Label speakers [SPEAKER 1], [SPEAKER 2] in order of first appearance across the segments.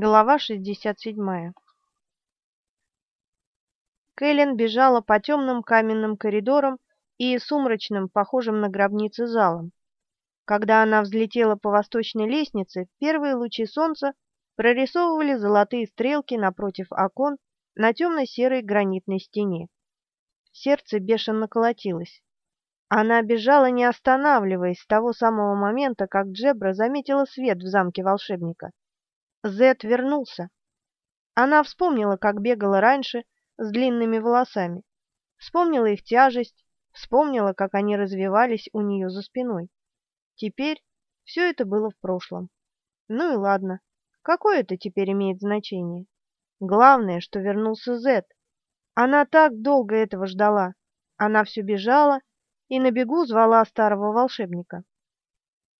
[SPEAKER 1] Глава 67. Кэлен бежала по темным каменным коридорам и сумрачным, похожим на гробницы залам. Когда она взлетела по восточной лестнице, первые лучи солнца прорисовывали золотые стрелки напротив окон на темно-серой гранитной стене. Сердце бешено колотилось. Она бежала, не останавливаясь, с того самого момента, как Джебра заметила свет в замке волшебника. Зет вернулся. Она вспомнила, как бегала раньше с длинными волосами. Вспомнила их тяжесть, вспомнила, как они развивались у нее за спиной. Теперь все это было в прошлом. Ну и ладно, какое это теперь имеет значение? Главное, что вернулся Зет. Она так долго этого ждала. Она все бежала и на бегу звала старого волшебника.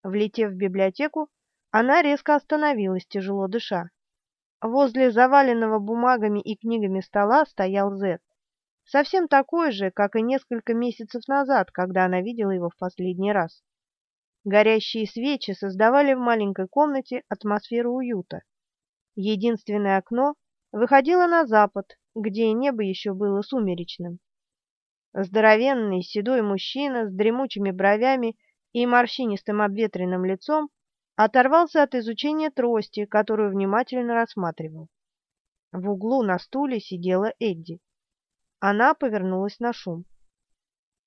[SPEAKER 1] Влетев в библиотеку, она резко остановилась, тяжело дыша. Возле заваленного бумагами и книгами стола стоял Зет. Совсем такой же, как и несколько месяцев назад, когда она видела его в последний раз. Горящие свечи создавали в маленькой комнате атмосферу уюта. Единственное окно выходило на запад, где небо еще было сумеречным. Здоровенный седой мужчина с дремучими бровями и морщинистым обветренным лицом оторвался от изучения трости, которую внимательно рассматривал. В углу на стуле сидела Эдди. Она повернулась на шум.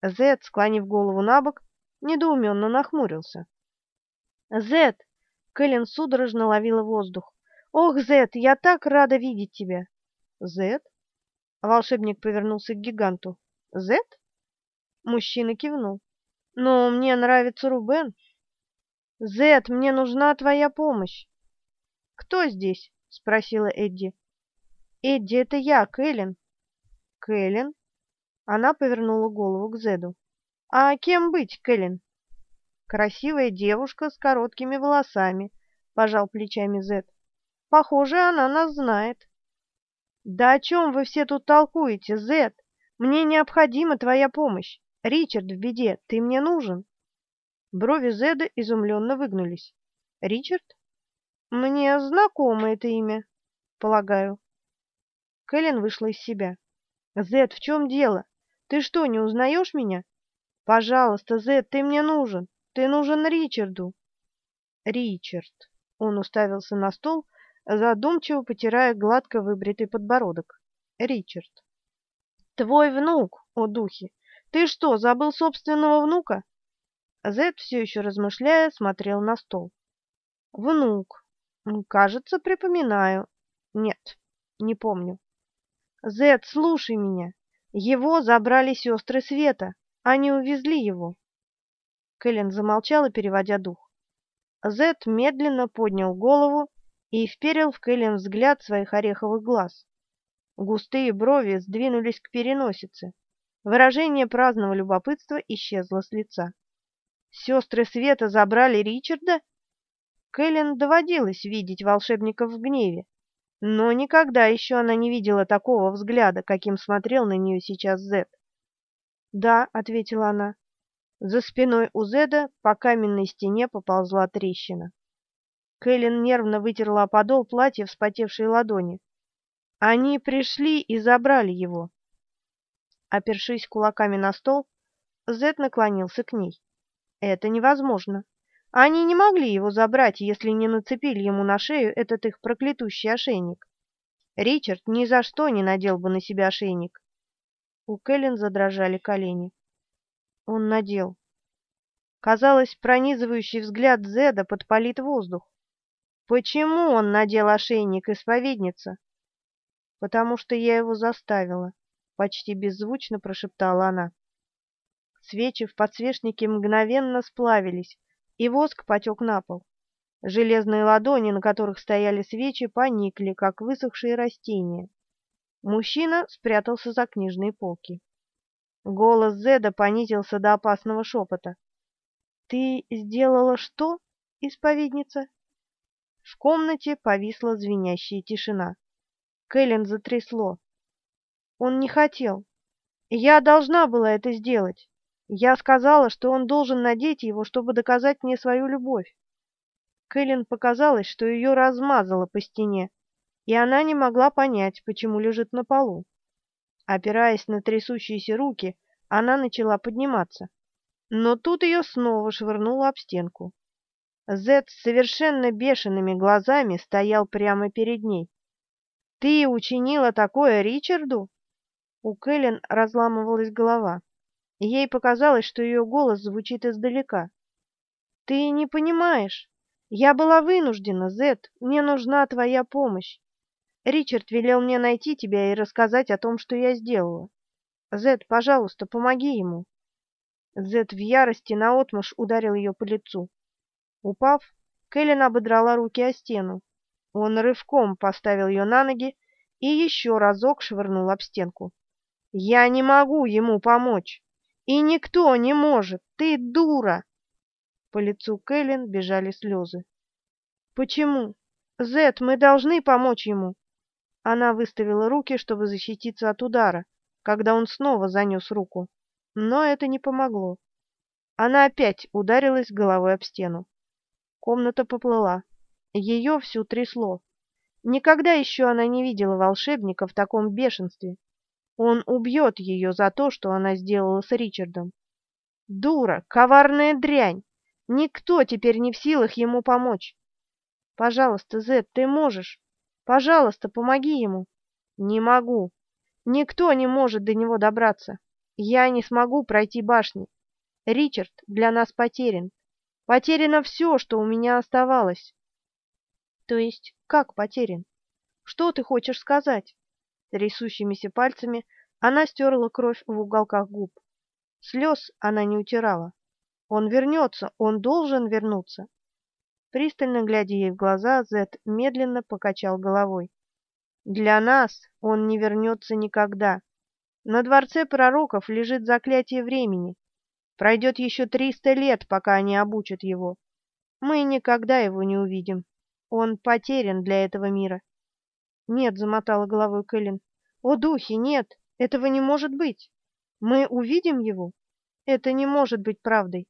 [SPEAKER 1] Зед, склонив голову на бок, недоуменно нахмурился. «Зед!» — Кэлен судорожно ловила воздух. «Ох, Зед, я так рада видеть тебя!» «Зед?» — волшебник повернулся к гиганту. «Зед?» Мужчина кивнул. «Но мне нравится Рубен». Зет, мне нужна твоя помощь. Кто здесь? спросила Эдди. Эдди, это я, Кэлен. Кэлен? Она повернула голову к Зеду. А кем быть, Кэлен? Красивая девушка с короткими волосами, пожал плечами Зед. Похоже, она нас знает. Да о чем вы все тут толкуете, Зед? Мне необходима твоя помощь. Ричард в беде, ты мне нужен. Брови Зеда изумленно выгнулись. «Ричард? Мне знакомо это имя, полагаю». Кэлен вышла из себя. «Зед, в чем дело? Ты что, не узнаешь меня? Пожалуйста, Зед, ты мне нужен. Ты нужен Ричарду». «Ричард». Он уставился на стол, задумчиво потирая гладко выбритый подбородок. «Ричард». «Твой внук, о духи! Ты что, забыл собственного внука?» Зед, все еще размышляя, смотрел на стол. «Внук. Кажется, припоминаю. Нет, не помню. Зед, слушай меня. Его забрали сестры Света. Они увезли его». Кэлен замолчала, переводя дух. Зед медленно поднял голову и вперил в Кэлен взгляд своих ореховых глаз. Густые брови сдвинулись к переносице. Выражение праздного любопытства исчезло с лица. Сестры Света забрали Ричарда? Кэлен доводилось видеть волшебников в гневе, но никогда еще она не видела такого взгляда, каким смотрел на нее сейчас Зед. «Да», — ответила она. За спиной у Зеда по каменной стене поползла трещина. Кэлен нервно вытерла подол платья вспотевшей ладони. Они пришли и забрали его. Опершись кулаками на стол, Зед наклонился к ней. Это невозможно. Они не могли его забрать, если не нацепили ему на шею этот их проклятущий ошейник. Ричард ни за что не надел бы на себя ошейник. У Кэлен задрожали колени. Он надел. Казалось, пронизывающий взгляд Зеда подпалит воздух. Почему он надел ошейник, исповедница? Потому что я его заставила, почти беззвучно прошептала она. Свечи в подсвечнике мгновенно сплавились, и воск потек на пол. Железные ладони, на которых стояли свечи, поникли, как высохшие растения. Мужчина спрятался за книжные полки. Голос Зеда понизился до опасного шепота. «Ты сделала что, исповедница?» В комнате повисла звенящая тишина. Кэлен затрясло. «Он не хотел. Я должна была это сделать. Я сказала, что он должен надеть его, чтобы доказать мне свою любовь. Кэлен показалось, что ее размазало по стене, и она не могла понять, почему лежит на полу. Опираясь на трясущиеся руки, она начала подниматься. Но тут ее снова швырнуло об стенку. Зет с совершенно бешеными глазами стоял прямо перед ней. «Ты учинила такое Ричарду?» У Кэлен разламывалась голова. Ей показалось, что ее голос звучит издалека. «Ты не понимаешь. Я была вынуждена, Зет. Мне нужна твоя помощь. Ричард велел мне найти тебя и рассказать о том, что я сделала. Зет, пожалуйста, помоги ему». Зет в ярости наотмашь ударил ее по лицу. Упав, Кэлен ободрала руки о стену. Он рывком поставил ее на ноги и еще разок швырнул об стенку. «Я не могу ему помочь! И никто не может! Ты дура!» По лицу Кэлен бежали слезы. «Почему? Зет, мы должны помочь ему!» Она выставила руки, чтобы защититься от удара, когда он снова занес руку. Но это не помогло. Она опять ударилась головой об стену. Комната поплыла. Ее всю трясло. Никогда еще она не видела волшебника в таком бешенстве. Он убьет ее за то, что она сделала с Ричардом. Дура, коварная дрянь! Никто теперь не в силах ему помочь. Пожалуйста, Зет, ты можешь. Пожалуйста, помоги ему. Не могу. Никто не может до него добраться. Я не смогу пройти башни. Ричард для нас потерян. Потеряно все, что у меня оставалось. То есть как потерян? Что ты хочешь сказать? Трясущимися пальцами она стерла кровь в уголках губ. Слез она не утирала. Он вернется, он должен вернуться. Пристально глядя ей в глаза, Зет медленно покачал головой. Для нас он не вернется никогда. На дворце пророков лежит заклятие времени. Пройдет еще триста лет, пока они обучат его. Мы никогда его не увидим. Он потерян для этого мира. Нет, замотала головой Кэлен. О, духи, нет, этого не может быть. Мы увидим его? Это не может быть правдой.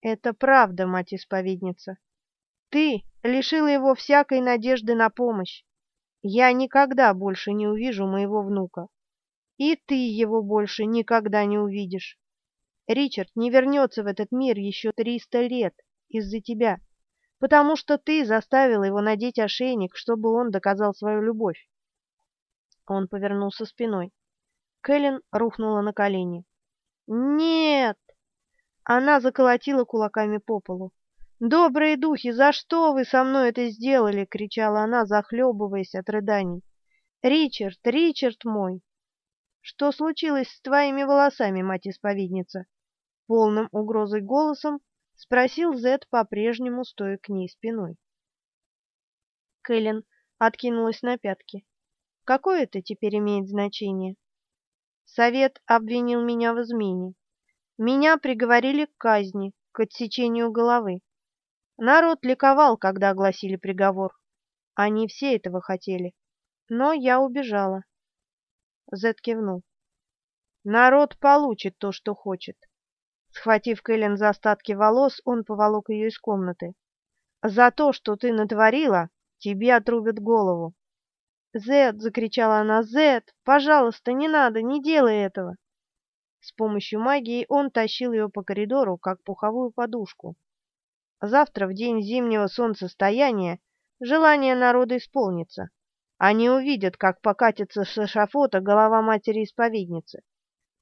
[SPEAKER 1] Это правда, мать-исповедница. Ты лишила его всякой надежды на помощь. Я никогда больше не увижу моего внука. И ты его больше никогда не увидишь. Ричард не вернется в этот мир еще триста лет из-за тебя потому что ты заставила его надеть ошейник, чтобы он доказал свою любовь. Он повернулся спиной. Кэлен рухнула на колени. «Нет!» Она заколотила кулаками по полу. «Добрые духи, за что вы со мной это сделали?» — кричала она, захлебываясь от рыданий. «Ричард, Ричард мой!» «Что случилось с твоими волосами, мать-исповедница?» Полным угрозой голосом — спросил Зед, по-прежнему стоя к ней спиной. Кэлен откинулась на пятки. «Какое это теперь имеет значение?» «Совет обвинил меня в измене. Меня приговорили к казни, к отсечению головы. Народ ликовал, когда огласили приговор. Они все этого хотели. Но я убежала». Зед кивнул. «Народ получит то, что хочет. Схватив Кэлен за остатки волос, он поволок ее из комнаты. «За то, что ты натворила, тебе отрубят голову!» «Зет!» — закричала она. «Зет! Пожалуйста, не надо, не делай этого!» С помощью магии он тащил ее по коридору, как пуховую подушку. Завтра, в день зимнего солнцестояния, желание народа исполнится. Они увидят, как покатится с эшафота голова матери-исповедницы.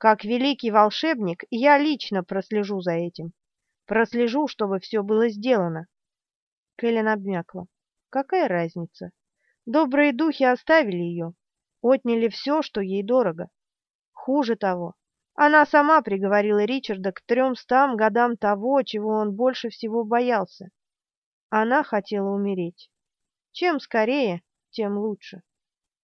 [SPEAKER 1] Как великий волшебник, я лично прослежу за этим. Прослежу, чтобы все было сделано. Кэлен обмякла. Какая разница? Добрые духи оставили ее, отняли все, что ей дорого. Хуже того, она сама приговорила Ричарда к тремстам годам того, чего он больше всего боялся. Она хотела умереть. Чем скорее, тем лучше.